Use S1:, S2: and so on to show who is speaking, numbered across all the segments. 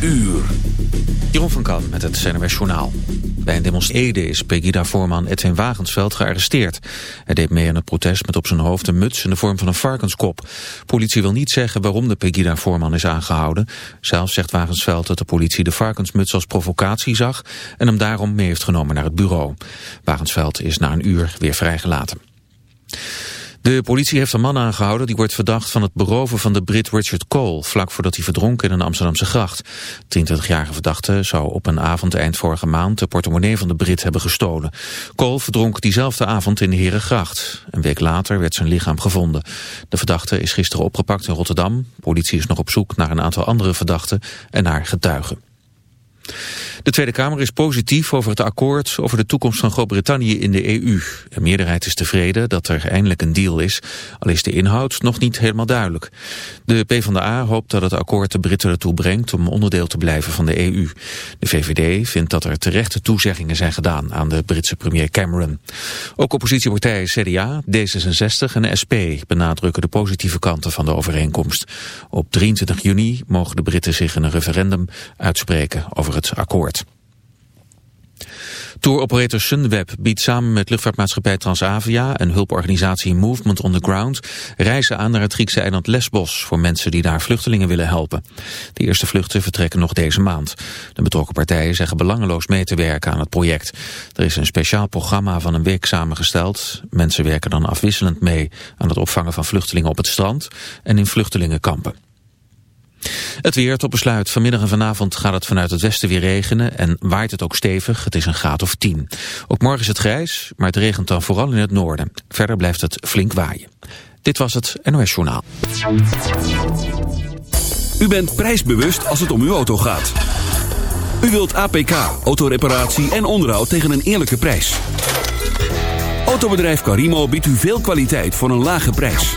S1: uur.
S2: Jeroen van Kan met het CNRS Journaal. Bij een demonstratie is Pegida-voorman Edwin Wagensveld gearresteerd. Hij deed mee aan het protest met op zijn hoofd een muts in de vorm van een varkenskop. Politie wil niet zeggen waarom de Pegida-voorman is aangehouden. Zelf zegt Wagensveld dat de politie de varkensmuts als provocatie zag... en hem daarom mee heeft genomen naar het bureau. Wagensveld is na een uur weer vrijgelaten. De politie heeft een man aangehouden die wordt verdacht van het beroven van de Brit Richard Cole, vlak voordat hij verdronk in een Amsterdamse gracht. De 23-jarige verdachte zou op een avond eind vorige maand de portemonnee van de Brit hebben gestolen. Cole verdronk diezelfde avond in de Herengracht. Een week later werd zijn lichaam gevonden. De verdachte is gisteren opgepakt in Rotterdam. Politie is nog op zoek naar een aantal andere verdachten en naar getuigen. De Tweede Kamer is positief over het akkoord over de toekomst van Groot-Brittannië in de EU. De meerderheid is tevreden dat er eindelijk een deal is, al is de inhoud nog niet helemaal duidelijk. De PvdA hoopt dat het akkoord de Britten ertoe brengt om onderdeel te blijven van de EU. De VVD vindt dat er terechte toezeggingen zijn gedaan aan de Britse premier Cameron. Ook oppositiepartijen CDA, D66 en SP benadrukken de positieve kanten van de overeenkomst. Op 23 juni mogen de Britten zich in een referendum uitspreken over het akkoord. Touroperator Sunweb biedt samen met luchtvaartmaatschappij Transavia en hulporganisatie Movement on the Ground reizen aan naar het Griekse eiland Lesbos voor mensen die daar vluchtelingen willen helpen. De eerste vluchten vertrekken nog deze maand. De betrokken partijen zeggen belangeloos mee te werken aan het project. Er is een speciaal programma van een week samengesteld. Mensen werken dan afwisselend mee aan het opvangen van vluchtelingen op het strand en in vluchtelingenkampen. Het weer tot besluit. Vanmiddag en vanavond gaat het vanuit het westen weer regenen en waait het ook stevig. Het is een graad of 10. Ook morgen is het grijs, maar het regent dan vooral in het noorden. Verder blijft het flink waaien. Dit was het NOS Journaal.
S1: U bent prijsbewust als het om uw auto gaat. U wilt APK, autoreparatie en onderhoud tegen een eerlijke prijs. Autobedrijf Carimo biedt u veel kwaliteit voor een lage prijs.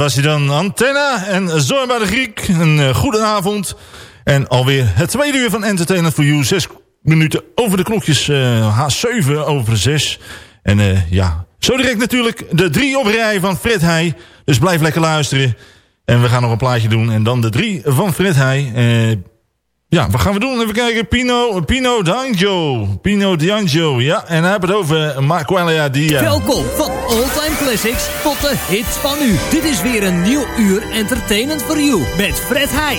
S3: Was hij dan. Antenna en Zorn bij de Griek. Een uh, goede avond. En alweer het tweede uur van Entertainment for You. Zes minuten over de klokjes. Uh, H7 over zes. En uh, ja, zo direct natuurlijk de drie op rij van Fred Heij. Dus blijf lekker luisteren. En we gaan nog een plaatje doen. En dan de drie van Fred Heij. Ja, wat gaan we doen? Even kijken. Pino, Pino D'Angio. Pino D'Angio, ja. En hij heeft het over Mark Wella. Die,
S4: uh... Welkom van all-time classics tot de hits van nu. Dit is weer een nieuw uur Entertainment for You met Fred Heij.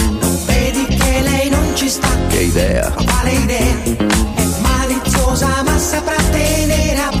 S5: Che
S6: idea?
S5: Quale idea? È maliziosa ma saprà a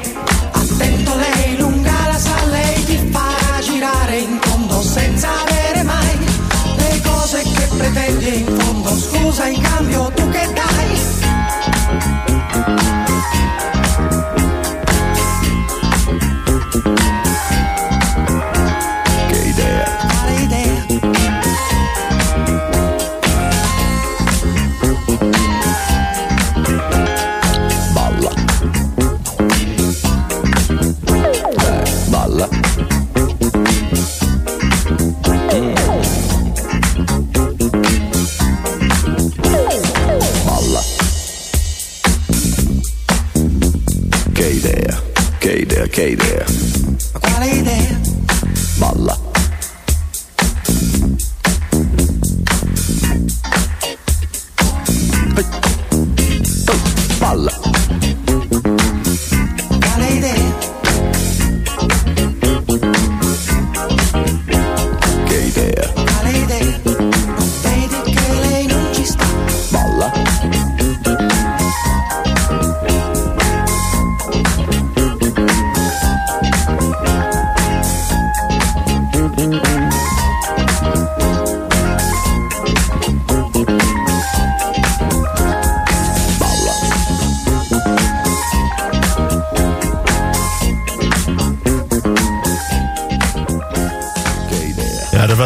S5: te informo, excusa en cambio,
S6: tú que estás
S3: Okay there.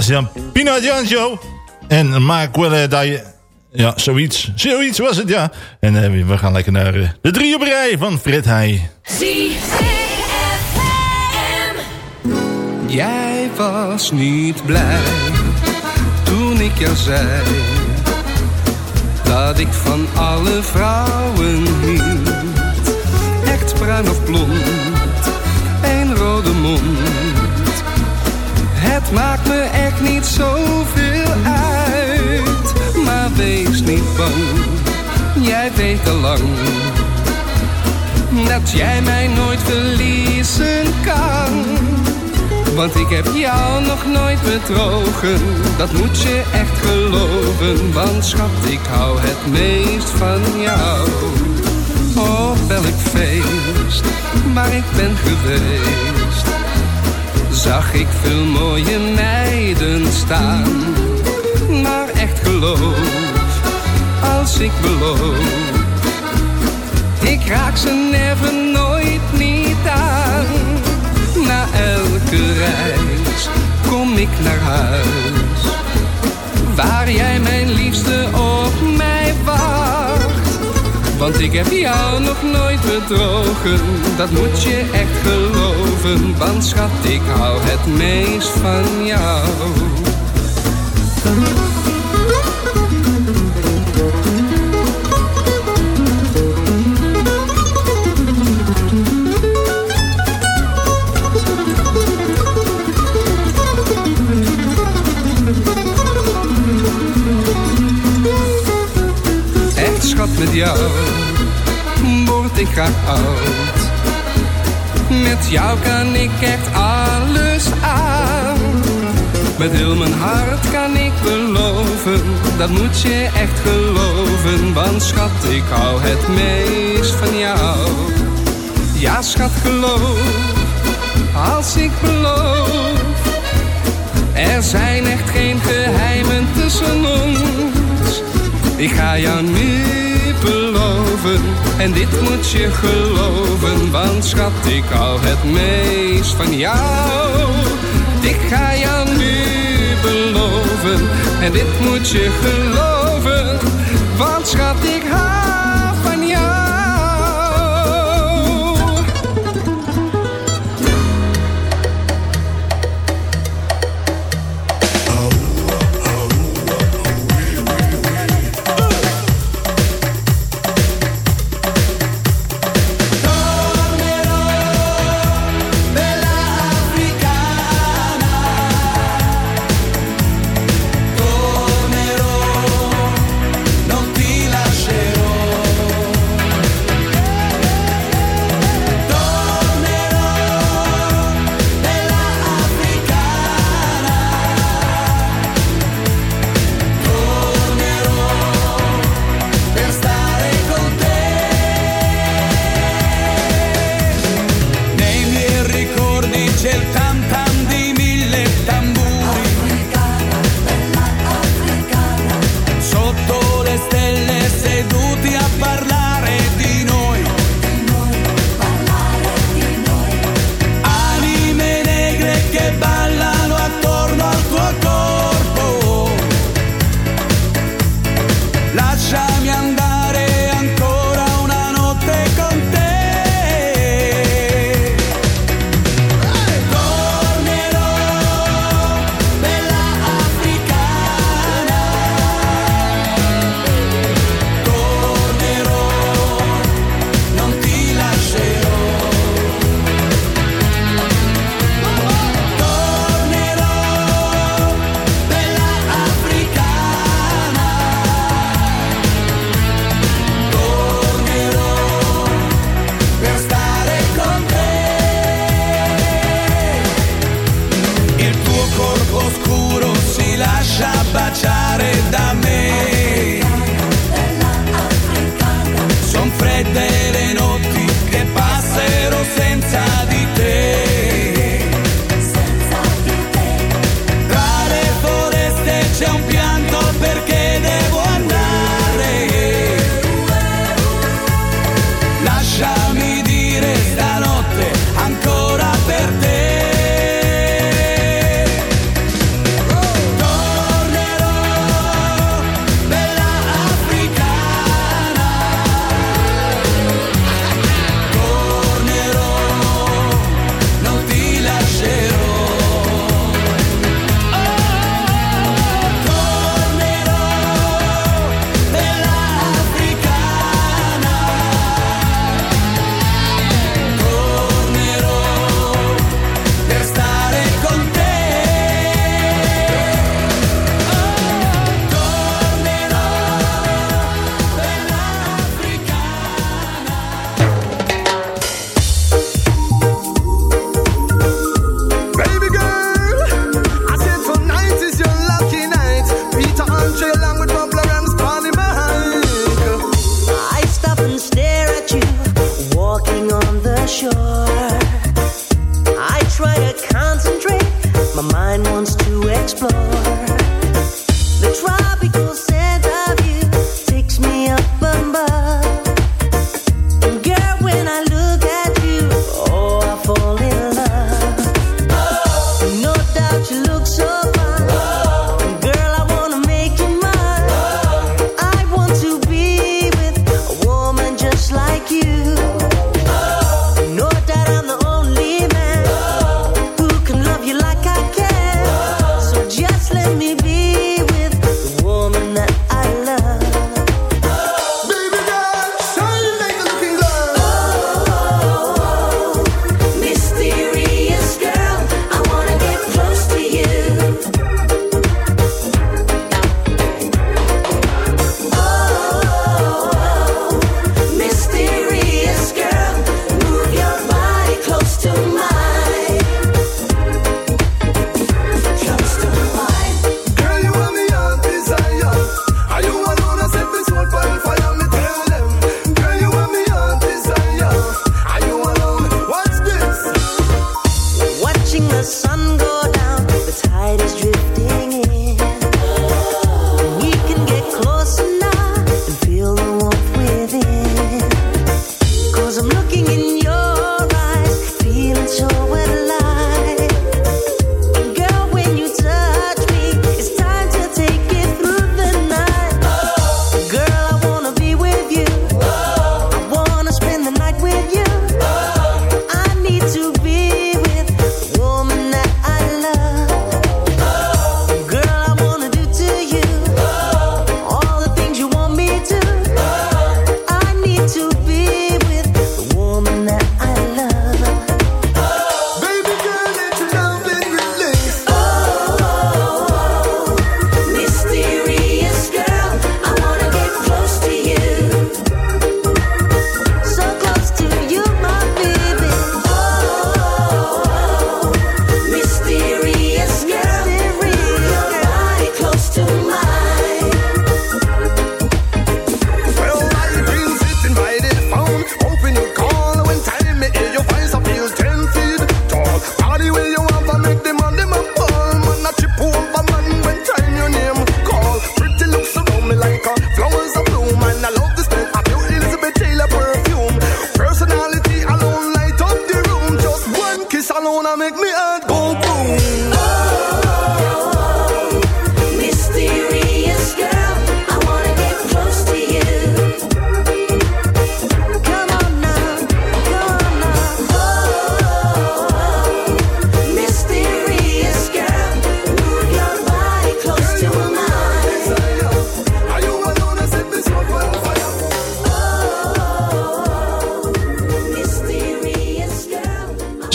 S3: Was dan. Pino D'Angio. En Mark je... Ja, zoiets. Zoiets was het, ja. En eh, we gaan lekker naar eh, de drie op rij van Fred Heij.
S7: Jij was niet blij toen ik jou zei dat ik van alle vrouwen hield. Echt bruin of blond, een rode mond. Het maakt me echt niet zoveel uit, maar wees niet bang. Jij weet al lang dat jij mij nooit verliezen kan. Want ik heb jou nog nooit bedrogen, dat moet je echt geloven. Want schat, ik hou het meest van jou. Op welk feest, maar ik ben geweest. Zag ik veel mooie meiden staan. Maar echt geloof, als ik beloof. Ik raak ze never nooit niet aan na elke reis kom ik naar huis. Waar jij mijn liefste op mij wacht. Want ik heb jou nog nooit bedrogen, dat moet je echt geloven. Want schat, ik hou het meest van jou. Met jou kan ik echt alles aan. Met heel mijn hart kan ik beloven, dat moet je echt geloven. Want schat, ik hou het meest van jou. Ja, schat, geloof, als ik beloof. Er zijn echt geen geheimen tussen ons. Ik ga jou nu beloven. En dit moet je geloven, want schat, ik hou het meest van jou. Ik ga jou nu beloven. En dit moet je geloven, want schat, ik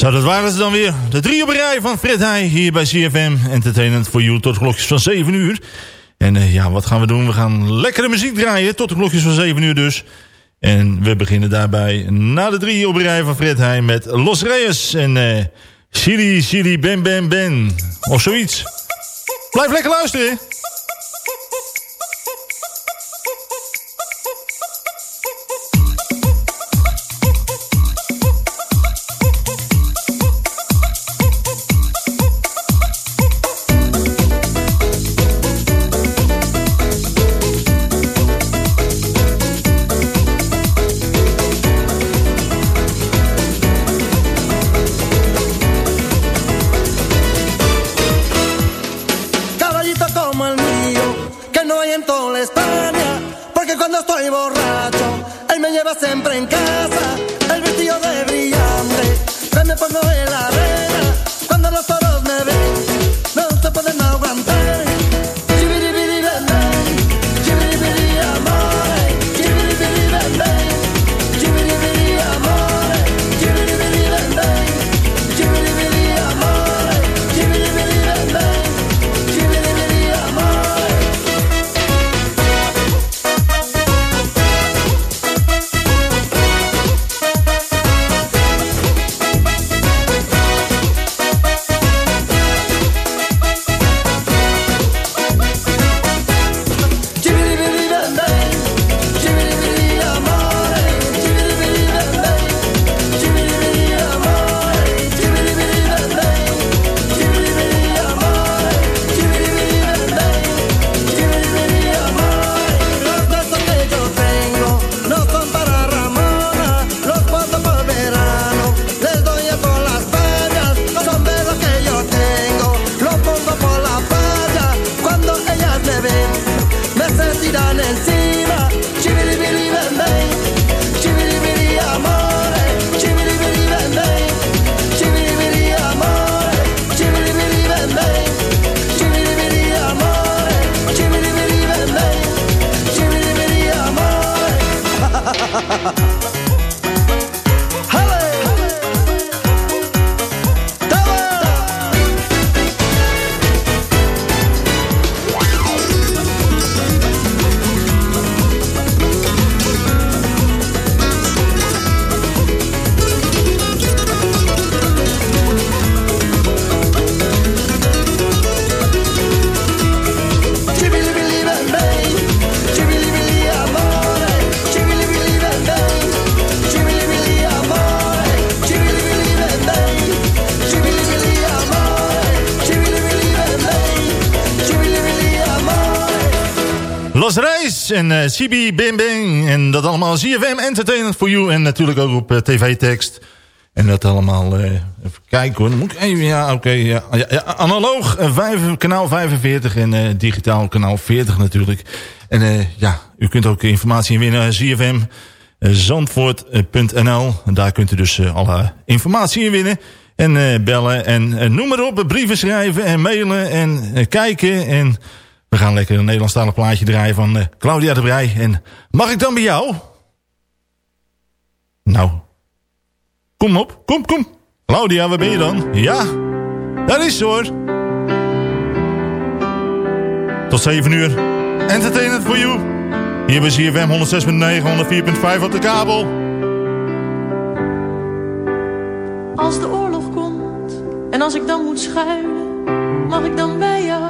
S8: Zo, dat waren ze dan weer. De drie op rij van Fred Heij hier bij CFM Entertainment for You tot klokjes van 7 uur. En uh, ja, wat gaan we doen? We gaan lekkere muziek draaien tot de klokjes van 7 uur dus. En we beginnen daarbij na de drie op rij van Fred Heij met Los Reyes en uh, Chili Chili Ben Ben Ben. Of zoiets. Blijf lekker luisteren.
S3: En uh, CB Bim Bing. En dat allemaal ZFM Entertainment for You. En natuurlijk ook op uh, tv-tekst. En dat allemaal, uh, even kijken hoor. Moet ik even, ja, oké. ja, analoog, kanaal 45 en digitaal kanaal 40 natuurlijk. En ja, u kunt ook informatie winnen. ZFM zandvoort.nl. Daar kunt u dus alle informatie in winnen. En bellen en noem maar op. Brieven schrijven en mailen en kijken en... We gaan lekker een Nederlandstalig plaatje draaien van uh, Claudia de Brij. En mag ik dan bij jou? Nou, kom op, kom, kom. Claudia, waar ben je dan? Ja, daar is ze hoor. Tot 7 uur. Entertainment for you. Hier bij CFM 106.9, 104.5 op de kabel.
S9: Als de oorlog komt en als ik dan moet schuilen, mag ik dan bij jou?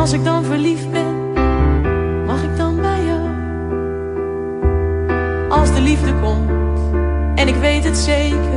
S9: als ik dan verliefd ben, mag ik dan bij jou? Als de liefde komt en ik weet het zeker,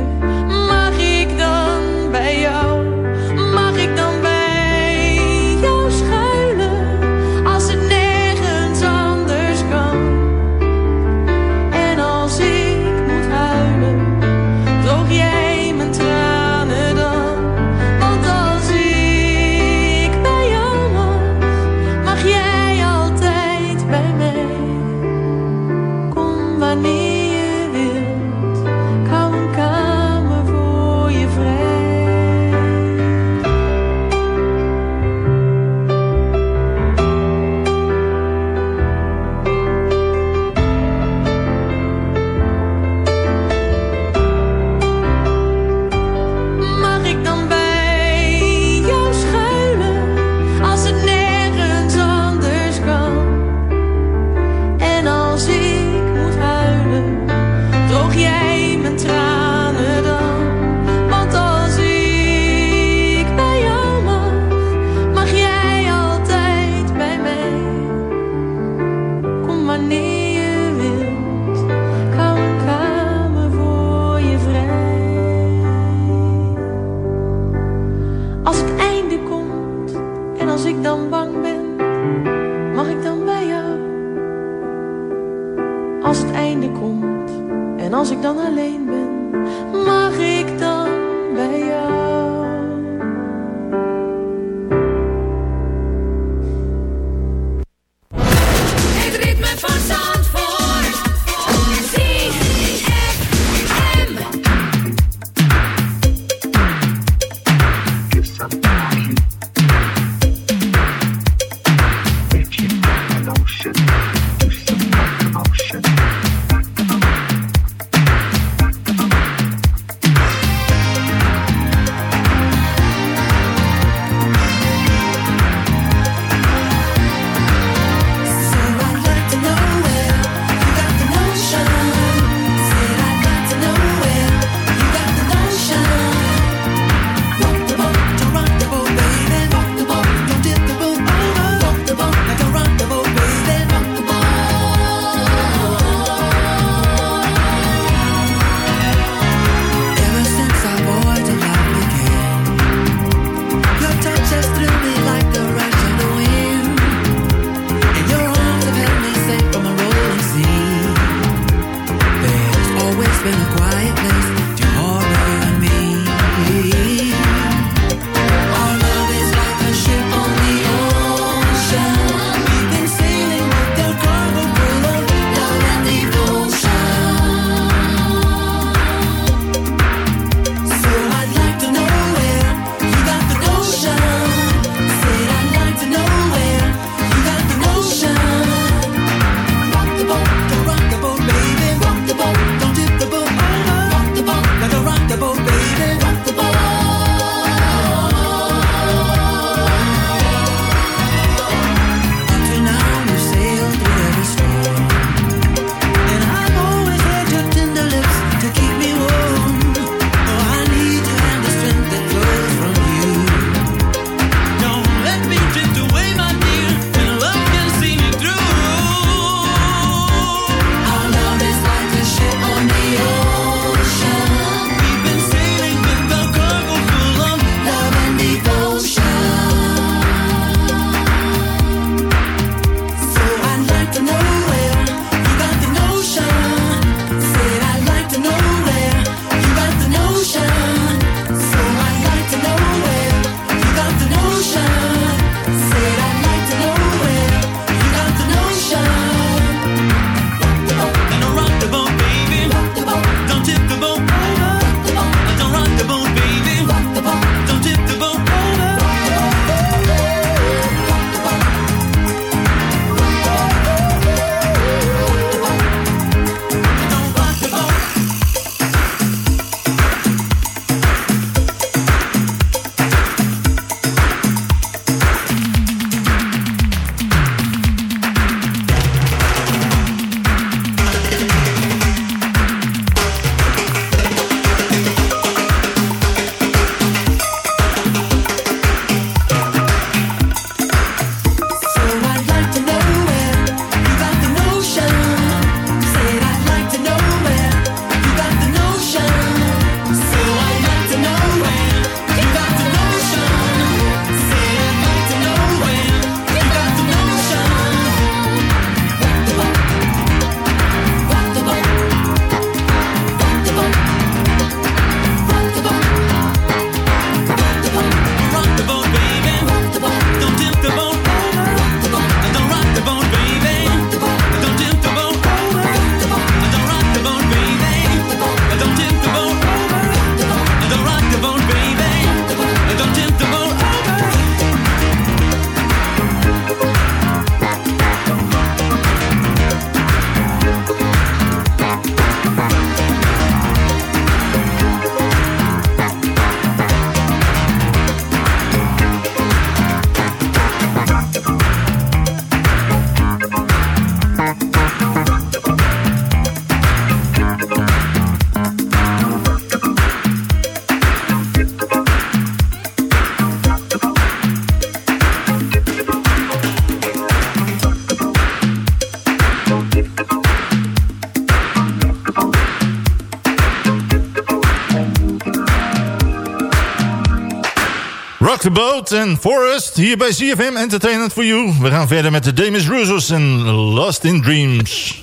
S10: the Boat en Forest hier bij CFM Entertainment for You. We gaan verder met de Demis Roussos en Lost in Dreams.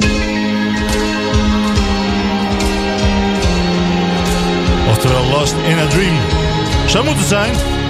S10: Oftewel Lost in a Dream. Zou moeten zijn.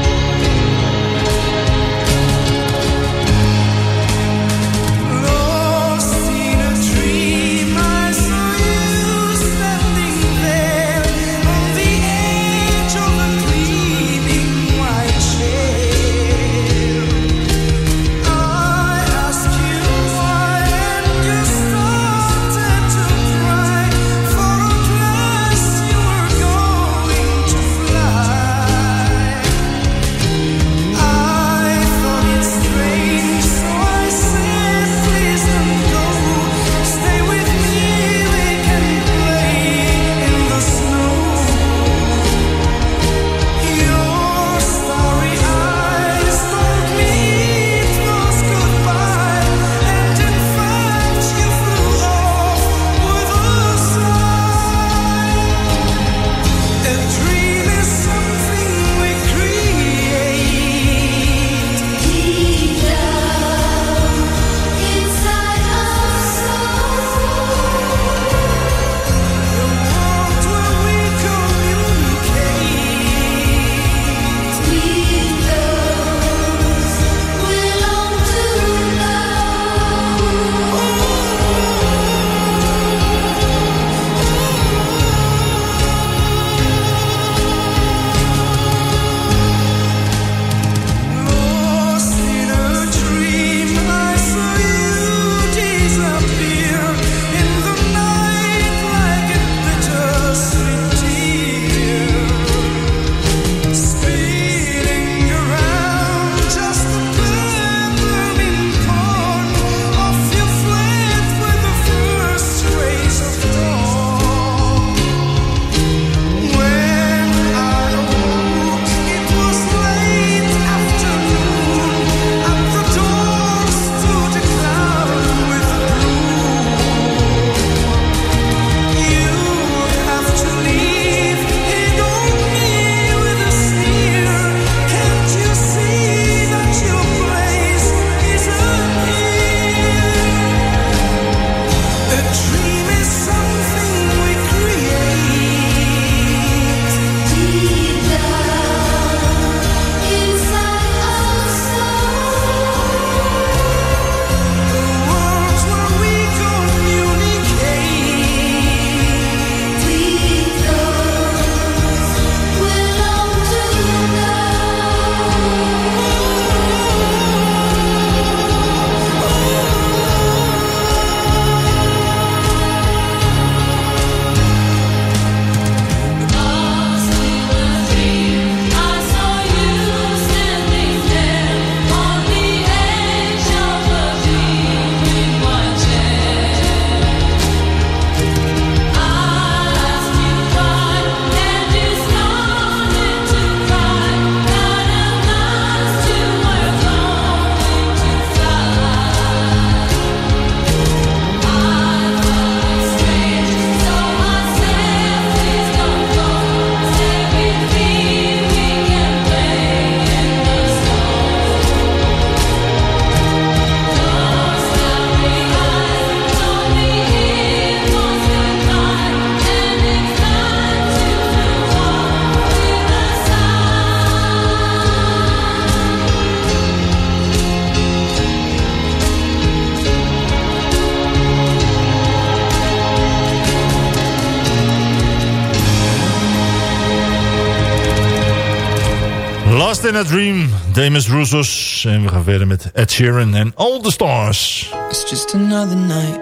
S3: in a Dream,
S10: Damus Roussos. En we gaan verder met Ed Sheeran en All the Stars.
S11: It's just another night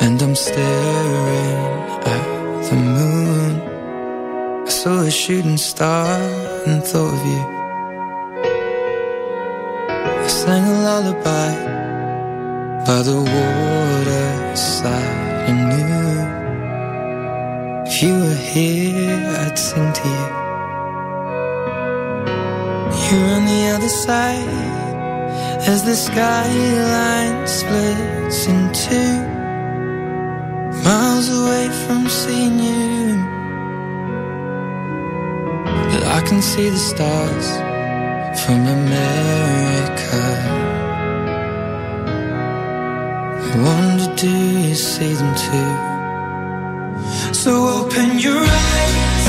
S11: And I'm staring at the moon I saw a shooting star and thought of you I sang a lullaby By the water waterside I knew If you were here I'd sing to you You're on the other side as the skyline splits in two. Miles away from seeing you, but I can see the stars from America. I wonder, do you see them too? So open your eyes.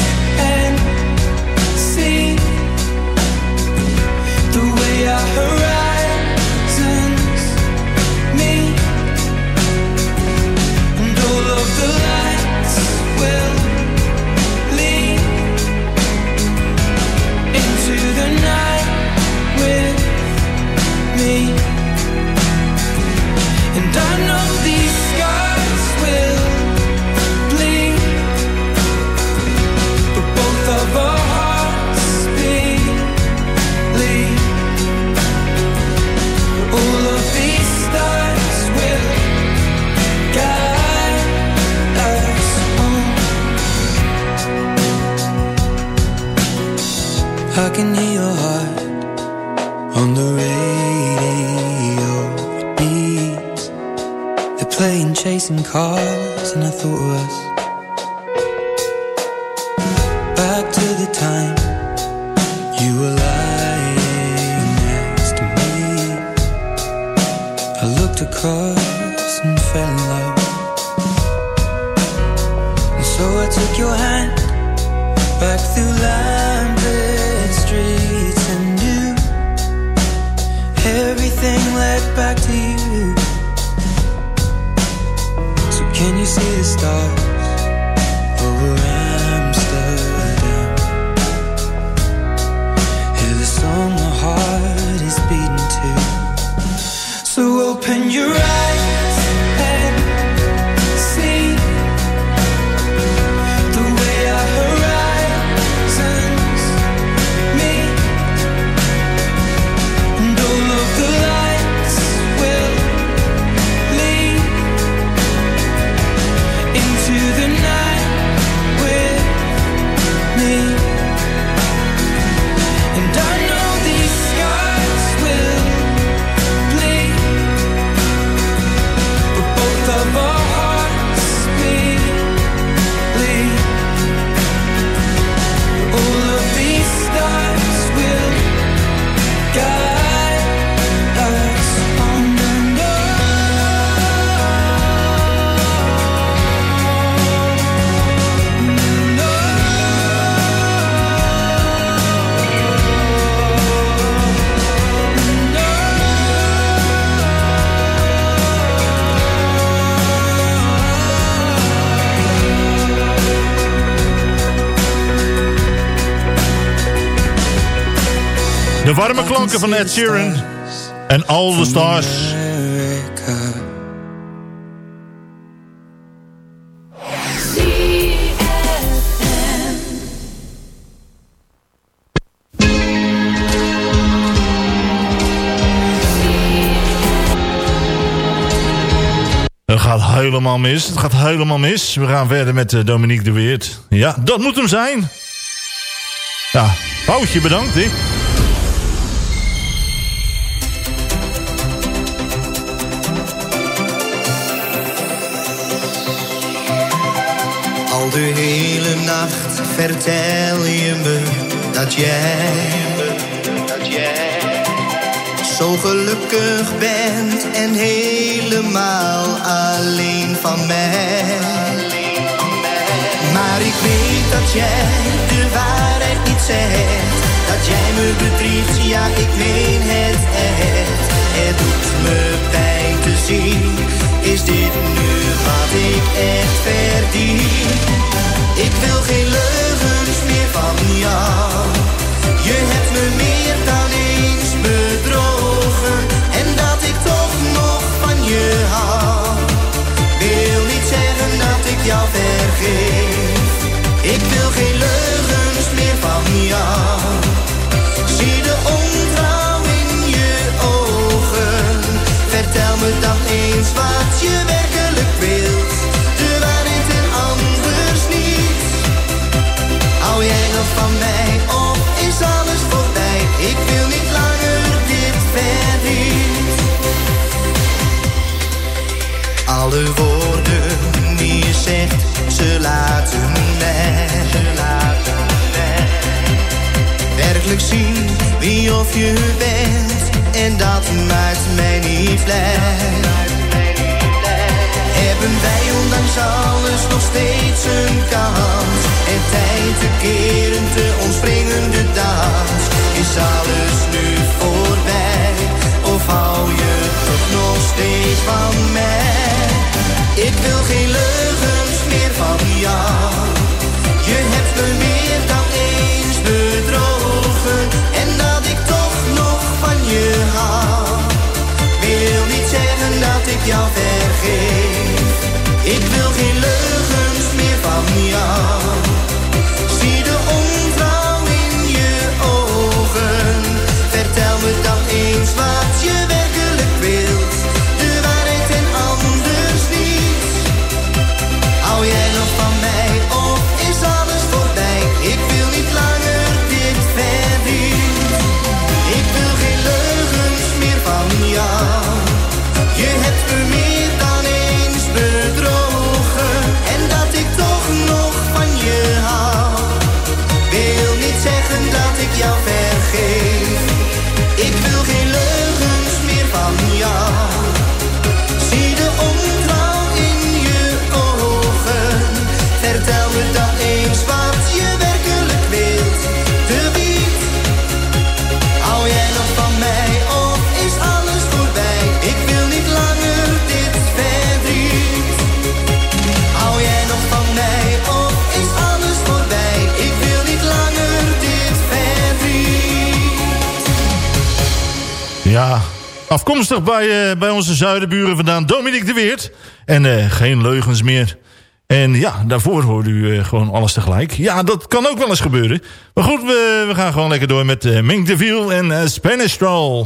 S11: Me and all of the lights will lead into the night with me, and I know these scars will I can hear your heart on the radio. They're playing chasing cars, and I thought of us.
S3: Van Ed Sheeran en All the Stars. Het gaat helemaal mis. Het gaat helemaal mis. We gaan verder met eh, Dominique de Weert. Ja, dat moet hem zijn. Ja, foutje bedankt, hè.
S12: De hele nacht vertel je me dat jij, dat jij zo gelukkig bent en helemaal alleen van mij. Maar ik weet dat jij de waarheid niet zegt, dat jij me bedriegt, ja ik meen het echt. Het doet me pijn te zien, is dit nu wat ik echt verdien? Ik wil geen leugens meer van jou. Alle woorden die je zegt, ze laten mij, werkelijk zien wie of je bent. En dat maakt mij niet blij. Hebben wij ondanks alles nog steeds een kans? En tijd te keren, te ontspringen de dans. Is alles nu voorbij? Of hou je toch nog steeds van mij? Ik wil geen leugens meer van jou. Je hebt me meer dan eens bedrogen. En dat ik toch nog van je hou. Wil niet zeggen dat ik jou vergeef.
S3: Bij, eh, bij onze zuidenburen vandaan, Dominique de Weert. En eh, geen leugens meer. En ja, daarvoor hoorde u eh, gewoon alles tegelijk. Ja, dat kan ook wel eens gebeuren. Maar goed, we, we gaan gewoon lekker door met Mink de Viel en Spanish Stroll.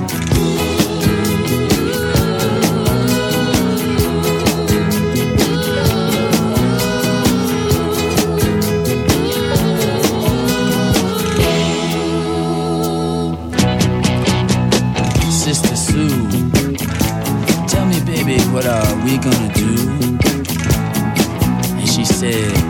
S13: Gonna do? And she said,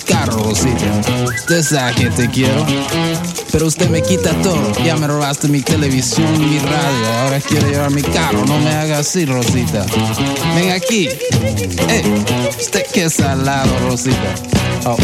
S14: carro, Rosita? Usted sabe que te quiero, pero usted me quita todo. Ya me robaste mi televisión mi radio. Ahora quiere llevar mi carro. No me haga así, Rosita. Ven aquí. Eh, usted que es Rosita. Oh.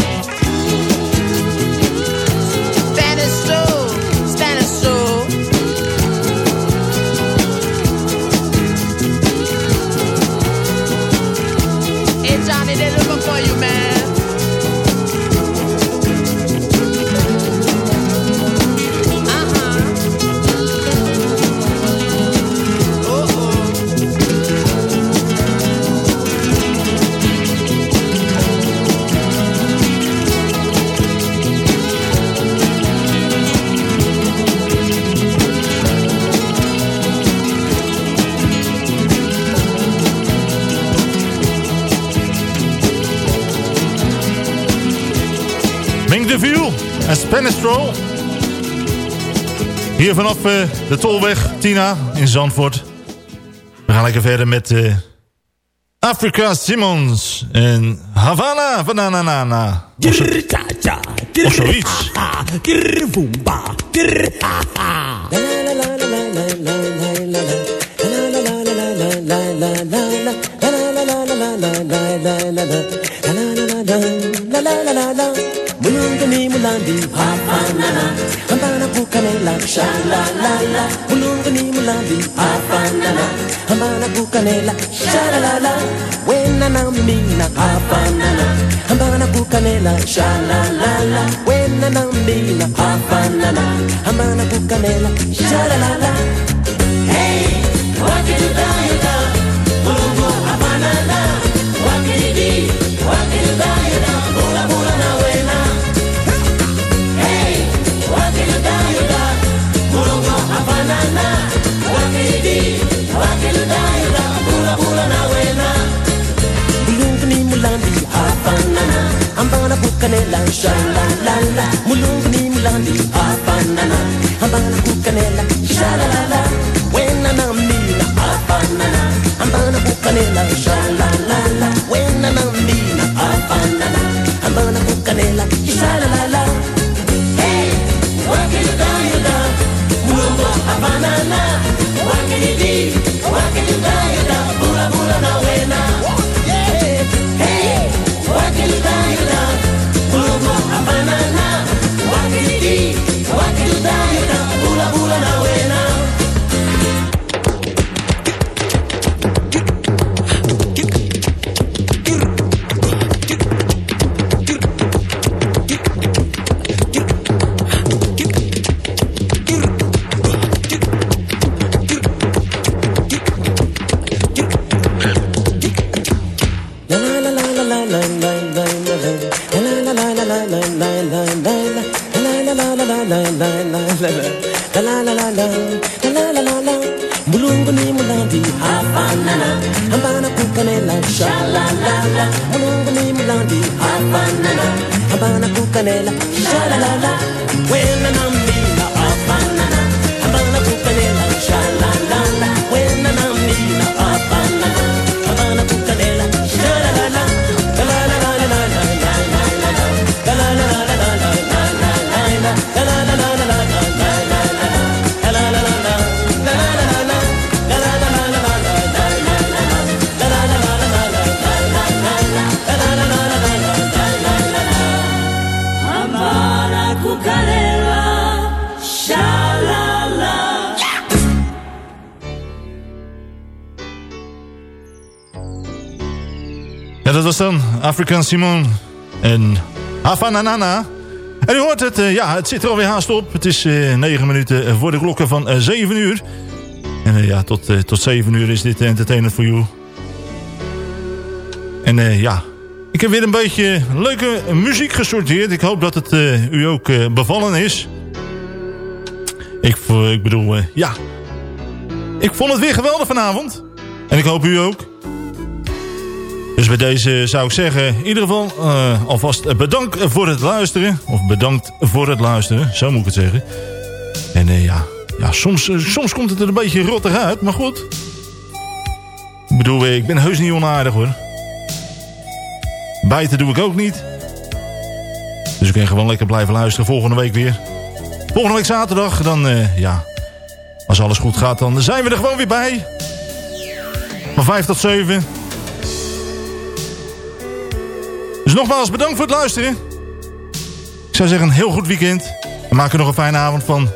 S15: En Spanistrol. Hier vanaf eh, de Tolweg, Tina, in Zandvoort. We gaan lekker verder met eh, Africa Simmons en Havana. Of, zo, of.
S16: Muli mula ni Havana Hambana Sha la la la Mulunga ni mula ni Havana Hambana po Sha la la la Wena na mimina Havana Hambana po kanela Sha la la la Wena na mimina Havana Hambana po kanela Sha la la la Hey,
S17: what you do,
S15: you? Dat was dan African Simon en Havanana. En u hoort het, eh, ja, het zit er alweer haast op. Het is eh 9 minuten voor de klokken van eh 7 uur. En eh, ja, tot, eh, tot 7 uur is dit Entertainment for You. En eh, ja, ik heb weer een beetje leuke muziek gesorteerd. Ik hoop dat het eh, u ook eh, bevallen is. Ik, ik bedoel, eh, ja. Ik vond het weer geweldig vanavond. En ik hoop u ook. Dus bij deze zou ik zeggen, in ieder geval eh, alvast bedankt voor het luisteren. Of bedankt voor het luisteren, zo moet ik het zeggen. En eh, ja, ja soms, eh, soms komt het er een beetje rottig uit, maar goed. Ik bedoel, ik ben heus niet onaardig hoor. Bijten doe ik ook niet. Dus ik kan gewoon lekker blijven luisteren volgende week weer. Volgende week zaterdag, dan ja, als alles goed gaat, dan zijn we er gewoon weer bij. Van 5 tot 7. Nogmaals bedankt voor het luisteren. Ik zou zeggen een heel goed weekend. En maak er nog een fijne avond van.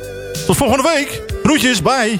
S15: Tot volgende week. Groetjes, bye.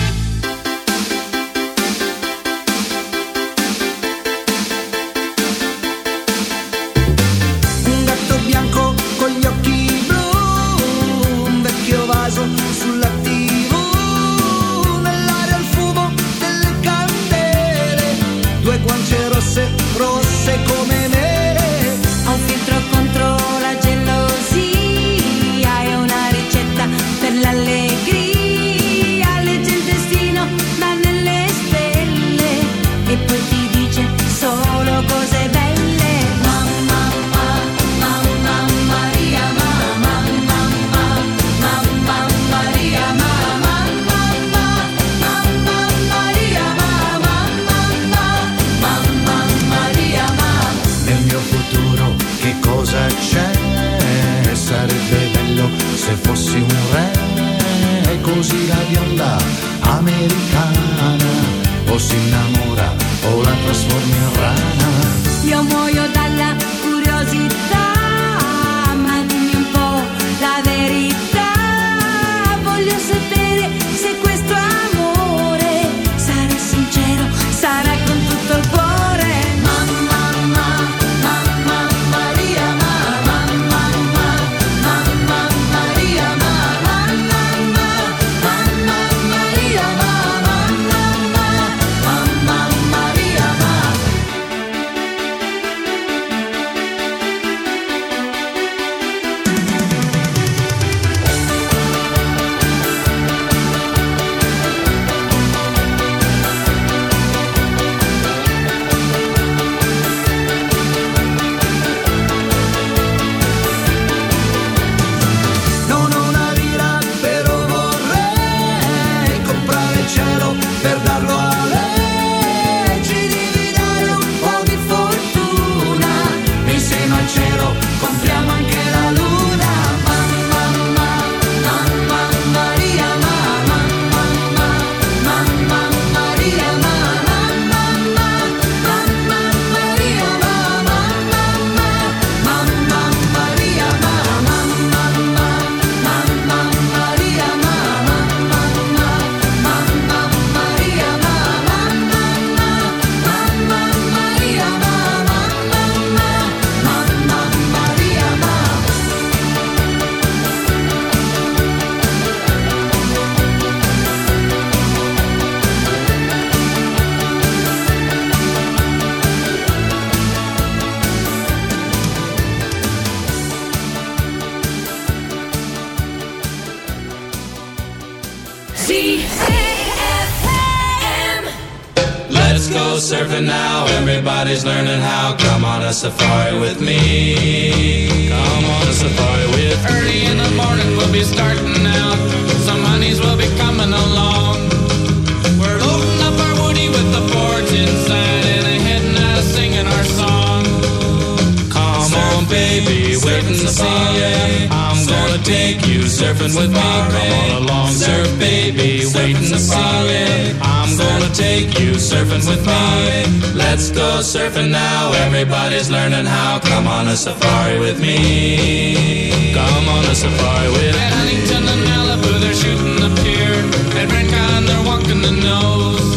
S18: Safari with me. Come on a safari with me.
S7: Early in the morning we'll be starting out. Some honeys will be coming along. We're loading up our woody with the boards inside and heading out singing our song.
S18: Come on, baby, wait and see. I'm gonna take you surfing with me. Come on along, surf, baby, wait and see. I'm gonna take you surfing with me. Let's go surfing now. Everybody's learning how. Come on a safari with me. Come on a safari with
S7: At Huntington and Malibu they're shooting the pier. At Rincon they're walking the nose.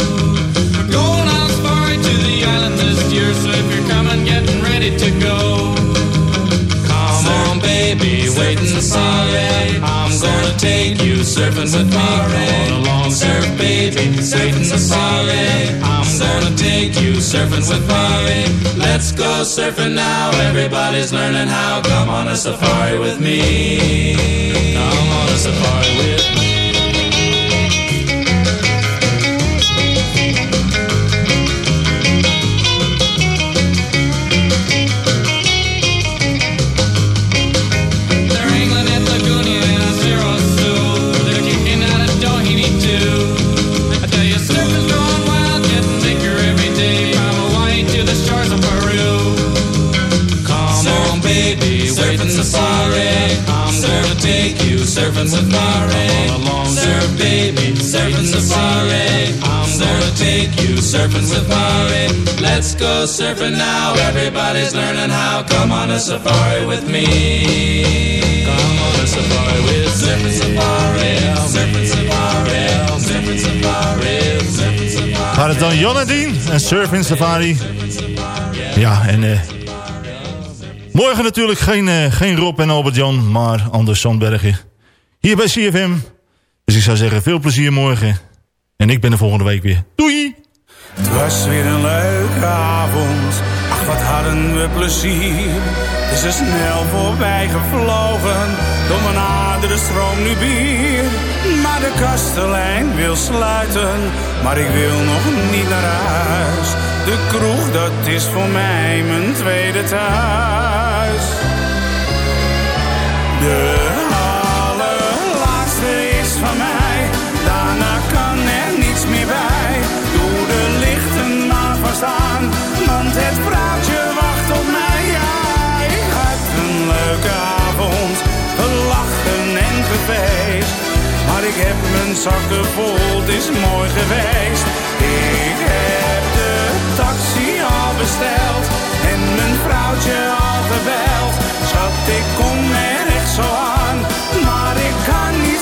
S18: Surfing with me. Come on along, surf, baby, and see. I'm gonna take you surfing with me. Let's go surfing now. Everybody's learning how. Come on a safari with me. Come on a safari with me. Surfing safari. Surf, baby, safari. I'm gonna take you surfing safari. Let's go surfing now. Everybody's learning how. Come on a safari with me. Come on a safari with surfing safari. Safari. Surfing safari. Surfing safari.
S3: Gaat het dan Jan en Dien en Safari. Ja, en eh morgen natuurlijk geen, eh, geen Rob en Albert-Jan, maar Anders Sandbergen. Hier bij CFM. Dus ik zou zeggen, veel plezier morgen. En ik ben er volgende week weer. Doei!
S19: Het was weer een leuke avond. Ach, wat hadden we plezier. Het is er snel voorbij gevlogen. Door mijn aderen stroom nu bier. Maar de kastelein wil sluiten. Maar ik wil nog niet naar huis. De kroeg, dat is voor mij mijn tweede thuis. De Doe de lichten maar vast aan. Want het vrouwtje wacht op mij. Ja, ik had een leuke avond. Gelachen en gefeest. Maar ik heb mijn zakken vol, het is mooi geweest. Ik heb de taxi al besteld. En mijn vrouwtje al gebeld. Schat, ik kom er echt zo aan. Maar ik kan niets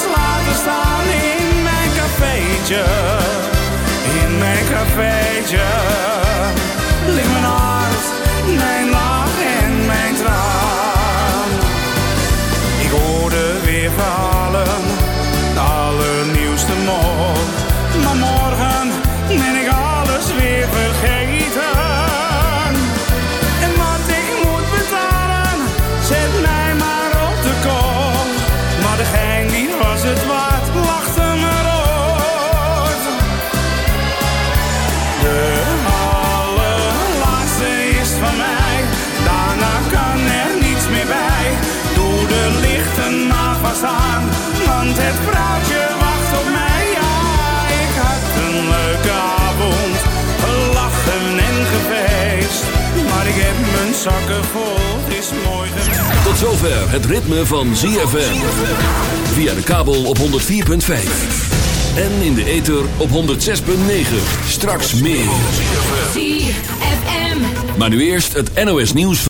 S19: In mijn cafeetje. Ligt mijn hart, mijn lach en mijn traan. Ik hoorde weer verhalen, aan, want het vrouwtje wacht op mij. Ja, ik had een leuke avond, gelachen en gefeest. Maar ik heb mijn zakken vol, het is mooi geweest.
S1: Tot zover het ritme van ZFM. Via de kabel op 104.5. En in de ether op 106.9. Straks meer.
S20: ZFM.
S1: Maar nu eerst het NOS nieuws.